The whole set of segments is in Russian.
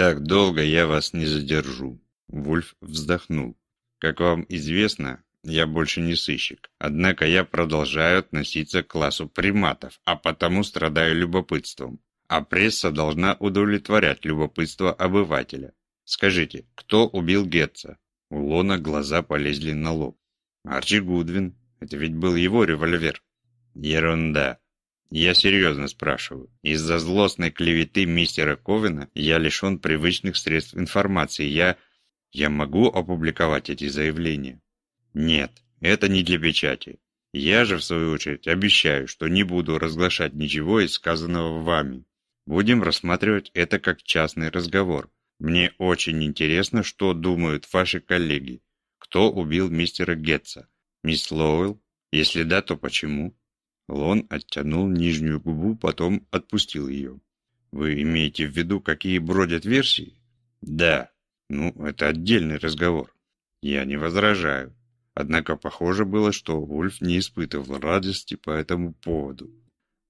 Так долго я вас не задержу. Вульф вздохнул. Как вам известно, я больше не сыщик. Однако я продолжаю относиться к классу приматов, а потому страдаю любопытством. А пресса должна удовлетворять любопытство обывателя. Скажите, кто убил Гетца? У Лона глаза полезли на лоб. Арчи Гудвин. Это ведь был его револьвер. Ерунда. Я серьезно спрашиваю. Из-за злостной клеветы мистера Ковина я лишен привычных средств информации. Я... Я могу опубликовать эти заявления? Нет, это не для печати. Я же, в свою очередь, обещаю, что не буду разглашать ничего из сказанного вами. Будем рассматривать это как частный разговор. Мне очень интересно, что думают ваши коллеги. Кто убил мистера Гетца? Мисс Лоуэлл? Если да, то почему? Лон оттянул нижнюю губу, потом отпустил ее. Вы имеете в виду, какие бродят версии? Да. Ну, это отдельный разговор. Я не возражаю. Однако похоже было, что Вульф не испытывал радости по этому поводу.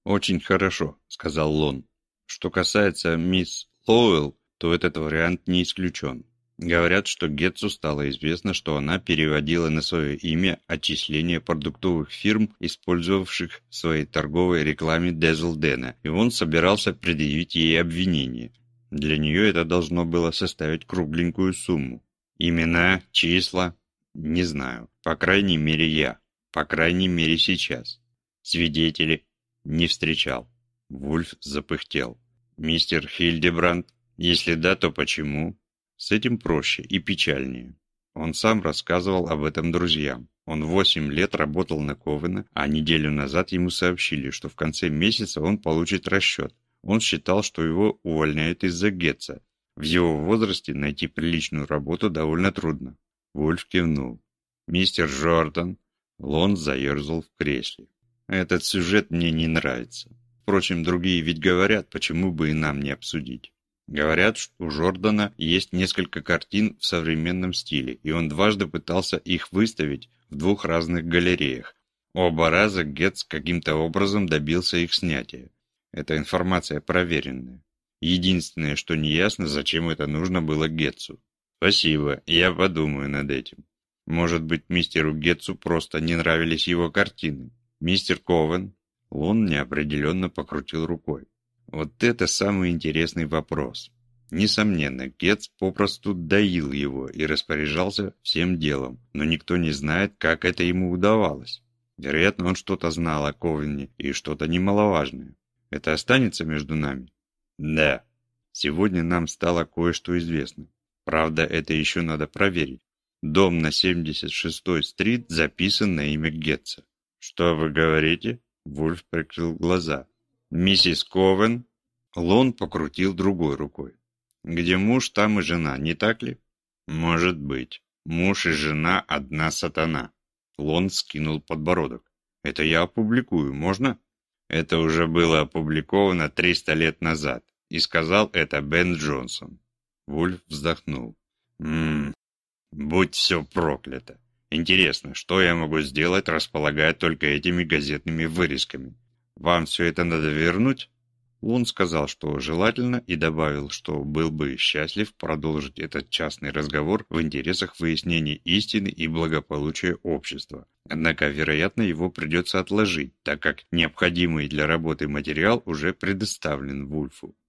«Очень хорошо», — сказал Лон. «Что касается мисс Лоуэлл, то этот вариант не исключен. Говорят, что Гетцу стало известно, что она переводила на свое имя отчисления продуктовых фирм, использовавших в своей торговой рекламе Дезлдена, и он собирался предъявить ей обвинение. Для нее это должно было составить кругленькую сумму. Имена, числа, не знаю. По крайней мере, я. По крайней мере, сейчас. Свидетели не встречал. Вульф запыхтел. Мистер Хильдебранд? Если да, то почему? С этим проще и печальнее. Он сам рассказывал об этом друзьям. Он восемь лет работал на Ковена, а неделю назад ему сообщили, что в конце месяца он получит расчет. Он считал, что его увольняют из-за Гетца. В его возрасте найти приличную работу довольно трудно. Вульф кивнул. «Мистер Джордан?» Лон заерзал в кресле. «Этот сюжет мне не нравится. Впрочем, другие ведь говорят, почему бы и нам не обсудить. Говорят, что у Жордана есть несколько картин в современном стиле, и он дважды пытался их выставить в двух разных галереях. Оба раза Гетц каким-то образом добился их снятия. Эта информация проверенная. Единственное, что неясно, зачем это нужно было Гетцу. Спасибо, я подумаю над этим. Может быть, мистеру Гетцу просто не нравились его картины. Мистер Ковен? Лон неопределенно покрутил рукой. Вот это самый интересный вопрос. Несомненно, Гетц попросту доил его и распоряжался всем делом, но никто не знает, как это ему удавалось. Вероятно, он что-то знал о Ковене и что-то немаловажное. Это останется между нами? Да. Сегодня нам стало кое-что известно. Правда, это еще надо проверить. Дом на 76-й стрит записан на имя Гетца. Что вы говорите? Вульф прикрыл глаза. Миссис Ковен? Лон покрутил другой рукой. Где муж, там и жена, не так ли? Может быть. Муж и жена одна сатана. Лон скинул подбородок. Это я опубликую, можно? Это уже было опубликовано 300 лет назад. И сказал это Бен Джонсон. Вульф вздохнул. «Ммм, будь все проклято. Интересно, что я могу сделать, располагая только этими газетными вырезками? Вам все это надо вернуть?» Он сказал, что желательно, и добавил, что был бы счастлив продолжить этот частный разговор в интересах выяснения истины и благополучия общества. Однако, вероятно, его придется отложить, так как необходимый для работы материал уже предоставлен Вульфу.